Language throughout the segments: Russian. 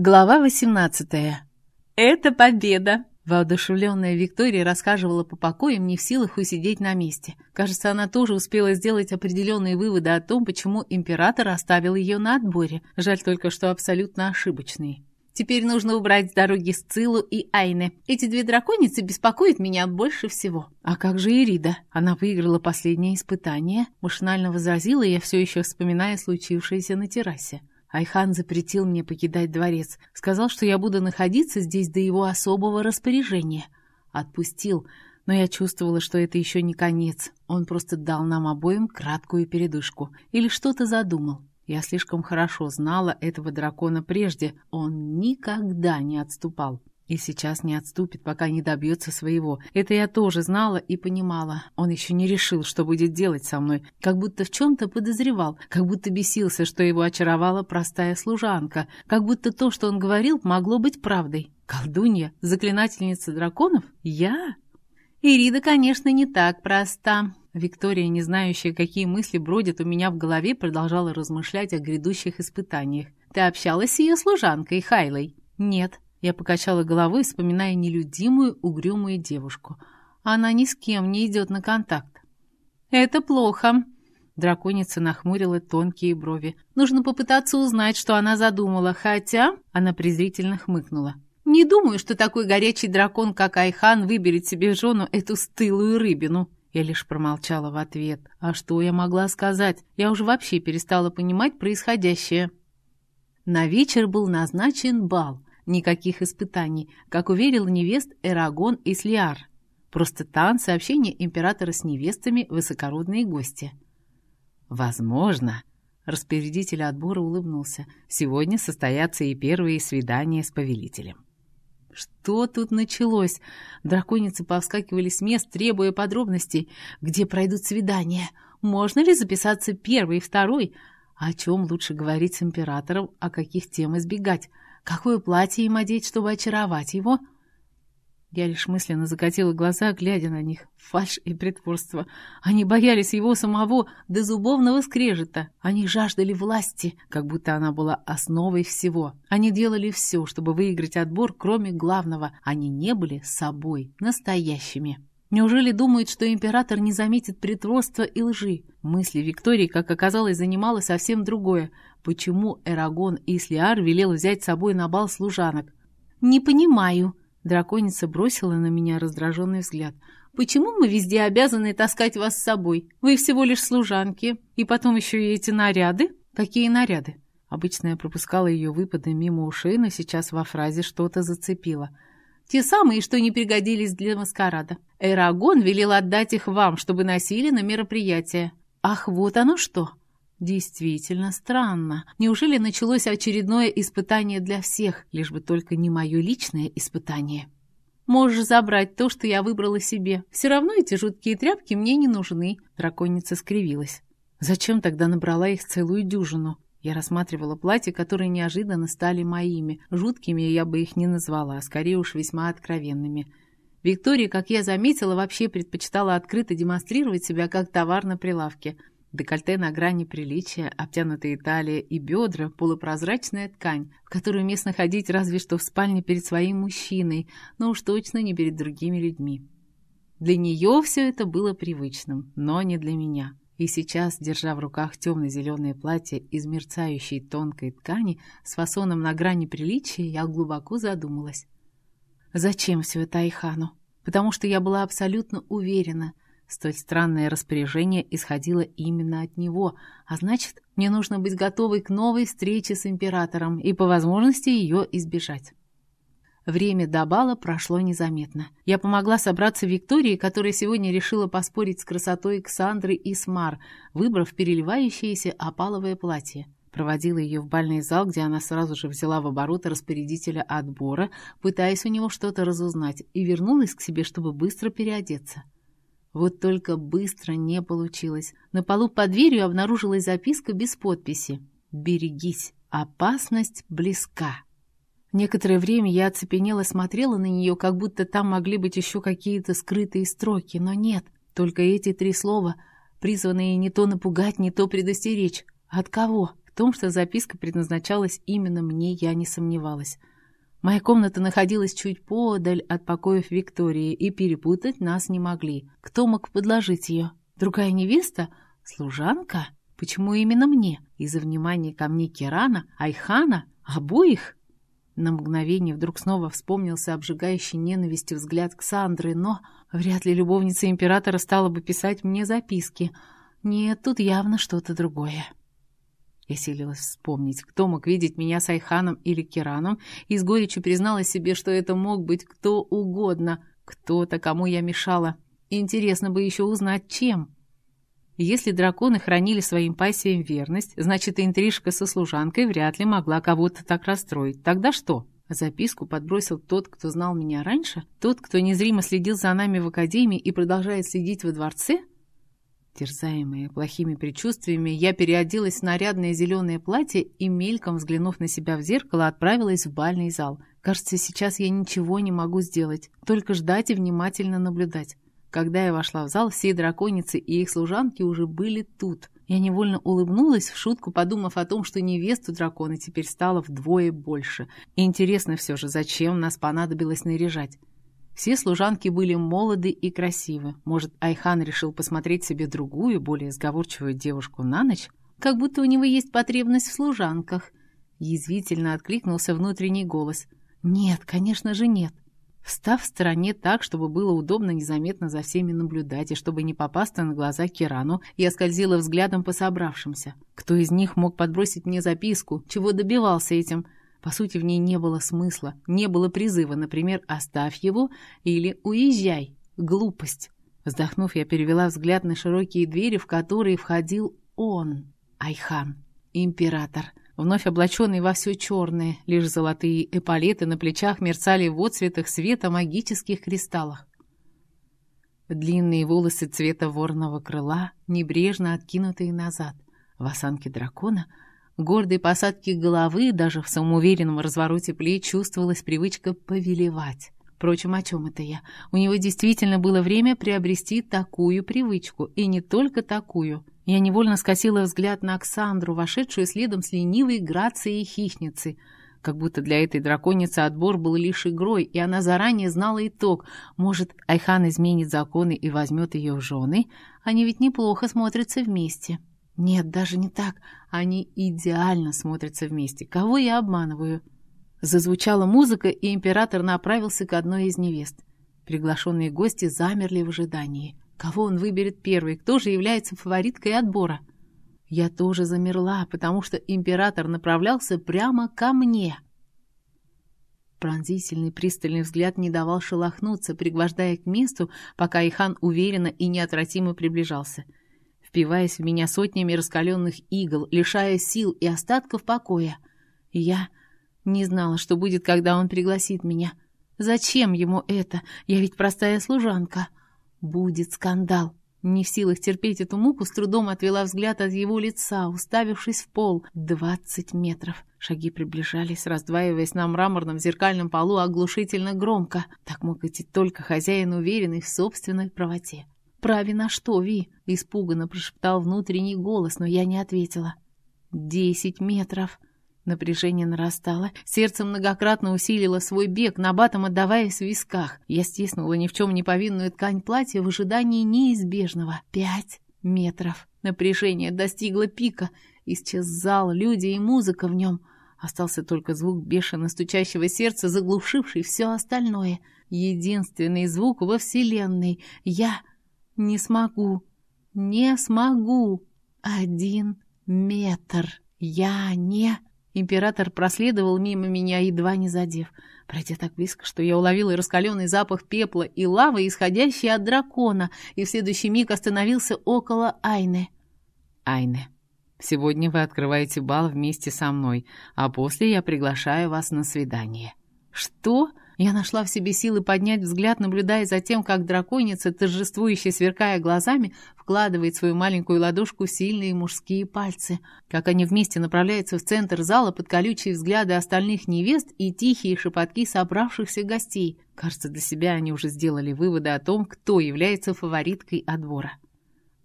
Глава 18. «Это победа!» Воодушевленная Виктория рассказывала по покоям, не в силах усидеть на месте. Кажется, она тоже успела сделать определенные выводы о том, почему император оставил ее на отборе. Жаль только, что абсолютно ошибочные. Теперь нужно убрать с дороги Сцилу и Айне. Эти две драконицы беспокоят меня больше всего. А как же Ирида? Она выиграла последнее испытание. Машинально возразила я, все еще вспоминая случившееся на террасе. Айхан запретил мне покидать дворец. Сказал, что я буду находиться здесь до его особого распоряжения. Отпустил, но я чувствовала, что это еще не конец. Он просто дал нам обоим краткую передышку. Или что-то задумал. Я слишком хорошо знала этого дракона прежде. Он никогда не отступал. И сейчас не отступит, пока не добьется своего. Это я тоже знала и понимала. Он еще не решил, что будет делать со мной. Как будто в чем-то подозревал. Как будто бесился, что его очаровала простая служанка. Как будто то, что он говорил, могло быть правдой. Колдунья? Заклинательница драконов? Я? Ирида, конечно, не так проста. Виктория, не знающая, какие мысли бродят у меня в голове, продолжала размышлять о грядущих испытаниях. «Ты общалась с ее служанкой, Хайлой?» «Нет», я покачала головой, вспоминая нелюдимую, угрюмую девушку. Она ни с кем не идет на контакт. «Это плохо», Драконица нахмурила тонкие брови. «Нужно попытаться узнать, что она задумала, хотя...» Она презрительно хмыкнула. «Не думаю, что такой горячий дракон, как Айхан, выберет себе в жену эту стылую рыбину». Я лишь промолчала в ответ. А что я могла сказать? Я уже вообще перестала понимать происходящее. На вечер был назначен бал. Никаких испытаний, как уверил невест Эрагон и Слиар. Просто танцы, общение императора с невестами, высокородные гости. «Возможно», — распорядитель отбора улыбнулся, «сегодня состоятся и первые свидания с повелителем». Что тут началось? Драконицы повскакивали с мест, требуя подробностей. Где пройдут свидания? Можно ли записаться первый и второй? О чем лучше говорить с императором, о каких тем избегать? Какое платье им одеть, чтобы очаровать его? Я лишь мысленно закатила глаза, глядя на них. Фальшь и притворство. Они боялись его самого до зубовного скрежета. Они жаждали власти, как будто она была основой всего. Они делали все, чтобы выиграть отбор, кроме главного. Они не были собой, настоящими. Неужели думают, что император не заметит притворства и лжи? Мысли Виктории, как оказалось, занимало совсем другое. Почему Эрагон Ислиар велел взять с собой на бал служанок? «Не понимаю», — драконица бросила на меня раздраженный взгляд. «Почему мы везде обязаны таскать вас с собой? Вы всего лишь служанки. И потом еще и эти наряды? Какие наряды?» Обычно я пропускала ее выпады мимо ушей, но сейчас во фразе что-то зацепило — те самые, что не пригодились для маскарада. Эрагон велел отдать их вам, чтобы носили на мероприятие. Ах, вот оно что! Действительно странно. Неужели началось очередное испытание для всех, лишь бы только не мое личное испытание? Можешь забрать то, что я выбрала себе. Все равно эти жуткие тряпки мне не нужны. Драконица скривилась. Зачем тогда набрала их целую дюжину? Я рассматривала платья, которые неожиданно стали моими. Жуткими я бы их не назвала, а скорее уж весьма откровенными. Виктория, как я заметила, вообще предпочитала открыто демонстрировать себя как товар на прилавке. Декольте на грани приличия, обтянутые талия и бедра, полупрозрачная ткань, в которую местно ходить разве что в спальне перед своим мужчиной, но уж точно не перед другими людьми. Для нее все это было привычным, но не для меня. И сейчас, держа в руках темно-зеленое платье из мерцающей тонкой ткани с фасоном на грани приличия, я глубоко задумалась. Зачем все это Айхану? Потому что я была абсолютно уверена, столь странное распоряжение исходило именно от него, а значит, мне нужно быть готовой к новой встрече с императором и по возможности ее избежать. Время до бала прошло незаметно. Я помогла собраться Виктории, которая сегодня решила поспорить с красотой Ксандры и Смар, выбрав переливающееся опаловое платье. Проводила ее в бальный зал, где она сразу же взяла в оборот распорядителя отбора, пытаясь у него что-то разузнать, и вернулась к себе, чтобы быстро переодеться. Вот только быстро не получилось. На полу под дверью обнаружилась записка без подписи. «Берегись, опасность близка». Некоторое время я оцепенела смотрела на нее, как будто там могли быть еще какие-то скрытые строки, но нет, только эти три слова, призванные не то напугать, не то предостеречь. От кого? том, что записка предназначалась именно мне, я не сомневалась. Моя комната находилась чуть подаль от покоев Виктории, и перепутать нас не могли. Кто мог подложить ее? Другая невеста? Служанка? Почему именно мне? Из-за внимания ко мне Керана, Айхана, обоих? На мгновение вдруг снова вспомнился обжигающий ненавистью взгляд Ксандры, но вряд ли любовница императора стала бы писать мне записки. Нет, тут явно что-то другое. Я силилась вспомнить, кто мог видеть меня с Айханом или Кираном, и с горечью признала себе, что это мог быть кто угодно, кто-то, кому я мешала. Интересно бы еще узнать, чем. Если драконы хранили своим пассиям верность, значит, интрижка со служанкой вряд ли могла кого-то так расстроить. Тогда что? Записку подбросил тот, кто знал меня раньше? Тот, кто незримо следил за нами в академии и продолжает следить во дворце? Терзаемая плохими предчувствиями, я переоделась в нарядное зеленое платье и, мельком взглянув на себя в зеркало, отправилась в бальный зал. Кажется, сейчас я ничего не могу сделать, только ждать и внимательно наблюдать. Когда я вошла в зал, все драконицы и их служанки уже были тут. Я невольно улыбнулась в шутку, подумав о том, что невесту дракона теперь стало вдвое больше. Интересно все же, зачем нас понадобилось наряжать? Все служанки были молоды и красивы. Может, Айхан решил посмотреть себе другую, более сговорчивую девушку на ночь? Как будто у него есть потребность в служанках. Язвительно откликнулся внутренний голос. Нет, конечно же нет. Встав в стороне так, чтобы было удобно незаметно за всеми наблюдать и чтобы не попасться на глаза Кирану, я скользила взглядом по собравшимся. Кто из них мог подбросить мне записку? Чего добивался этим? По сути, в ней не было смысла, не было призыва, например, «оставь его» или «уезжай». Глупость. Вздохнув, я перевела взгляд на широкие двери, в которые входил он, Айхан, император, вновь облаченный во все черное, лишь золотые эполеты на плечах мерцали в отцветах света магических кристаллах. Длинные волосы цвета ворного крыла, небрежно откинутые назад. В осанке дракона — гордой посадки головы, даже в самоуверенном развороте плеч чувствовалась привычка повелевать. Впрочем, о чем это я? У него действительно было время приобрести такую привычку, и не только такую. Я невольно скосила взгляд на Оксандру, вошедшую следом с ленивой грацией хищницы. Как будто для этой драконицы отбор был лишь игрой, и она заранее знала итог. Может, Айхан изменит законы и возьмет ее в жены? Они ведь неплохо смотрятся вместе. Нет, даже не так. Они идеально смотрятся вместе. Кого я обманываю? Зазвучала музыка, и император направился к одной из невест. Приглашенные гости замерли в ожидании. Кого он выберет первый? Кто же является фавориткой отбора? Я тоже замерла, потому что император направлялся прямо ко мне. Пронзительный пристальный взгляд не давал шелохнуться, пригвождая к месту, пока Ихан уверенно и неотвратимо приближался — впиваясь в меня сотнями раскаленных игл, лишая сил и остатков покоя. я не знала, что будет, когда он пригласит меня. Зачем ему это? Я ведь простая служанка. Будет скандал. Не в силах терпеть эту муку, с трудом отвела взгляд от его лица, уставившись в пол. Двадцать метров. Шаги приближались, раздваиваясь на мраморном зеркальном полу оглушительно громко. Так мог идти только хозяин, уверенный в собственной правоте. «Праве на что, Ви?» — испуганно прошептал внутренний голос, но я не ответила. «Десять метров!» Напряжение нарастало, сердце многократно усилило свой бег, набатом отдаваясь в висках. Я стиснула ни в чем не повинную ткань платья в ожидании неизбежного. Пять метров. Напряжение достигло пика. Исчез зал, люди и музыка в нем. Остался только звук бешено стучащего сердца, заглушивший все остальное. Единственный звук во Вселенной. Я не смогу, не смогу. Один метр. Я не... Император проследовал мимо меня, едва не задев. Пройдя так близко, что я уловила раскаленный запах пепла и лавы, исходящий от дракона, и в следующий миг остановился около Айны. «Айне, сегодня вы открываете бал вместе со мной, а после я приглашаю вас на свидание». «Что?» Я нашла в себе силы поднять взгляд, наблюдая за тем, как драконица, торжествующе сверкая глазами, вкладывает свою маленькую ладошку в сильные мужские пальцы. Как они вместе направляются в центр зала под колючие взгляды остальных невест и тихие шепотки собравшихся гостей. Кажется, для себя они уже сделали выводы о том, кто является фавориткой отбора.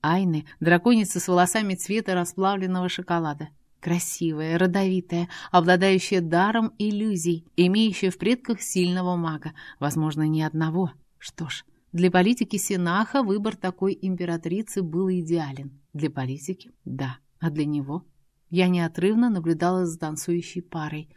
Айны, драконица с волосами цвета расплавленного шоколада. Красивая, родовитая, обладающая даром иллюзий, имеющая в предках сильного мага, возможно, не одного. Что ж, для политики Синаха выбор такой императрицы был идеален. Для политики – да, а для него? Я неотрывно наблюдала за танцующей парой.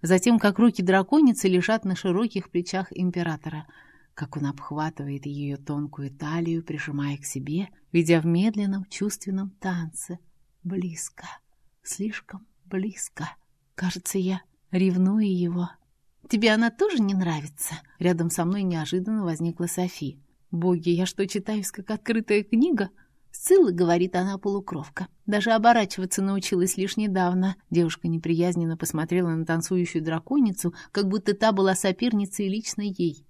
Затем, как руки драконицы лежат на широких плечах императора, как он обхватывает ее тонкую талию, прижимая к себе, ведя в медленном чувственном танце. Близко, слишком близко. Кажется, я ревную его. «Тебе она тоже не нравится?» Рядом со мной неожиданно возникла Софи. «Боги, я что, читаюсь, как открытая книга?» «Сцилла, — говорит она, — полукровка. Даже оборачиваться научилась лишь недавно». Девушка неприязненно посмотрела на танцующую драконицу, как будто та была соперницей лично ей.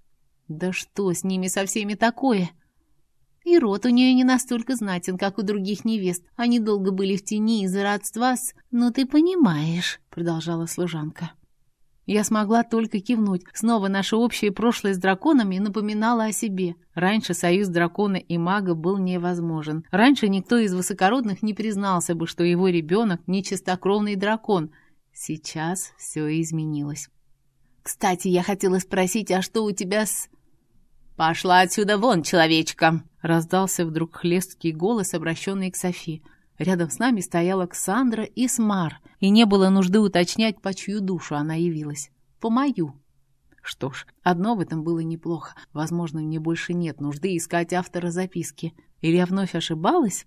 «Да что с ними со всеми такое?» И рот у нее не настолько знатен, как у других невест. Они долго были в тени из-за родства с... «Ну ты понимаешь», — продолжала служанка. Я смогла только кивнуть. Снова наше общее прошлое с драконами напоминало о себе. Раньше союз дракона и мага был невозможен. Раньше никто из высокородных не признался бы, что его ребенок – нечистокровный дракон. Сейчас все изменилось. «Кстати, я хотела спросить, а что у тебя с...» «Пошла отсюда вон, человечка!» Раздался вдруг хлесткий голос, обращенный к Софи. Рядом с нами стояла Ксандра и Смар, и не было нужды уточнять, по чью душу она явилась. По мою. Что ж, одно в этом было неплохо. Возможно, мне больше нет нужды искать автора записки. Или я вновь ошибалась?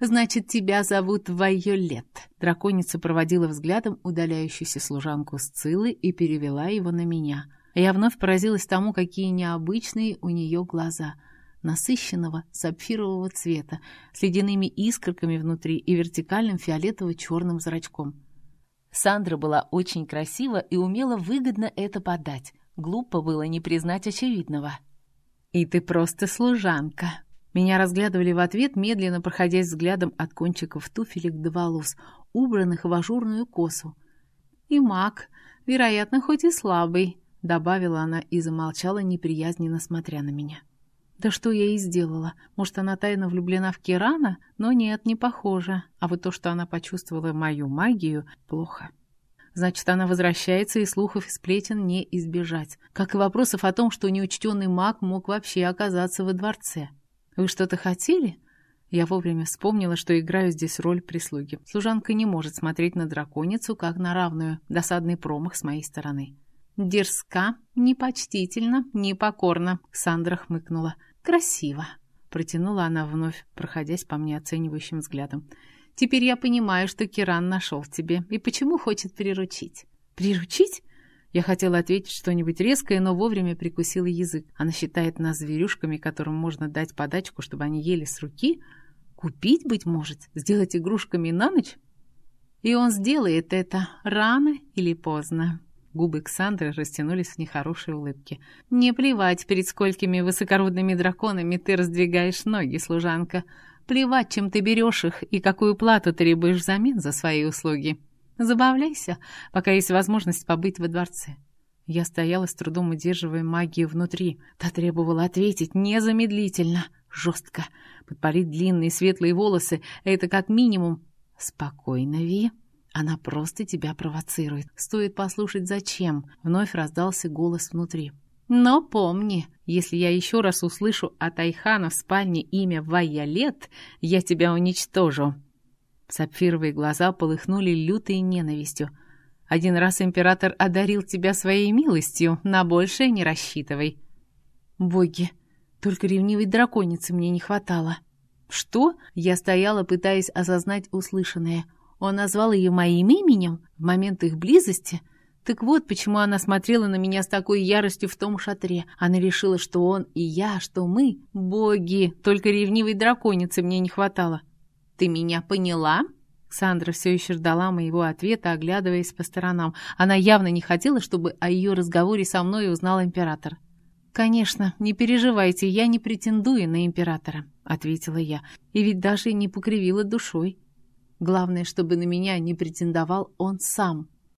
«Значит, тебя зовут Вайолет». Драконица проводила взглядом удаляющуюся служанку Сцилы и перевела его на меня. Я вновь поразилась тому, какие необычные у нее глаза — насыщенного сапфирового цвета, с ледяными искорками внутри и вертикальным фиолетово-черным зрачком. Сандра была очень красива и умела выгодно это подать. Глупо было не признать очевидного. «И ты просто служанка!» Меня разглядывали в ответ, медленно проходясь взглядом от кончиков туфелек до волос, убранных в ажурную косу. «И маг, вероятно, хоть и слабый», — добавила она и замолчала, неприязненно смотря на меня. Да что я и сделала. Может, она тайно влюблена в Кирана? Но нет, не похоже. А вот то, что она почувствовала мою магию, плохо. Значит, она возвращается, и слухов и сплетен не избежать. Как и вопросов о том, что неучтенный маг мог вообще оказаться во дворце. Вы что-то хотели? Я вовремя вспомнила, что играю здесь роль прислуги. Служанка не может смотреть на драконицу, как на равную. Досадный промах с моей стороны. «Дерзка, непочтительно, непокорно», — Сандра хмыкнула. «Красиво», — протянула она вновь, проходясь по мне оценивающим взглядом. «Теперь я понимаю, что Киран нашел тебе и почему хочет приручить». «Приручить?» Я хотела ответить что-нибудь резкое, но вовремя прикусила язык. Она считает нас зверюшками, которым можно дать подачку, чтобы они ели с руки. Купить, быть может, сделать игрушками на ночь? И он сделает это рано или поздно. Губы Ксандры растянулись в нехорошей улыбке. «Не плевать, перед сколькими высокородными драконами ты раздвигаешь ноги, служанка. Плевать, чем ты берешь их и какую плату требуешь взамен за свои услуги. Забавляйся, пока есть возможность побыть во дворце». Я стояла с трудом удерживая магию внутри. Та требовала ответить незамедлительно, жестко. Подпалить длинные светлые волосы — это как минимум. «Спокойно, Ви», она просто тебя провоцирует. Стоит послушать, зачем. Вновь раздался голос внутри. Но помни, если я еще раз услышу от Айхана в спальне имя Вайолет, я тебя уничтожу. Сапфировые глаза полыхнули лютой ненавистью. Один раз император одарил тебя своей милостью, на большее не рассчитывай. Боги, только ревнивой драконицы мне не хватало. Что? Я стояла, пытаясь осознать услышанное. Он назвал ее моим именем в момент их близости. Так вот, почему она смотрела на меня с такой яростью в том шатре. Она решила, что он и я, что мы — боги. Только ревнивой драконицы мне не хватало. «Ты меня поняла?» Сандра все еще ждала моего ответа, оглядываясь по сторонам. Она явно не хотела, чтобы о ее разговоре со мной узнал император. «Конечно, не переживайте, я не претендую на императора», — ответила я, и ведь даже не покривила душой. Главное, чтобы на меня не претендовал он сам.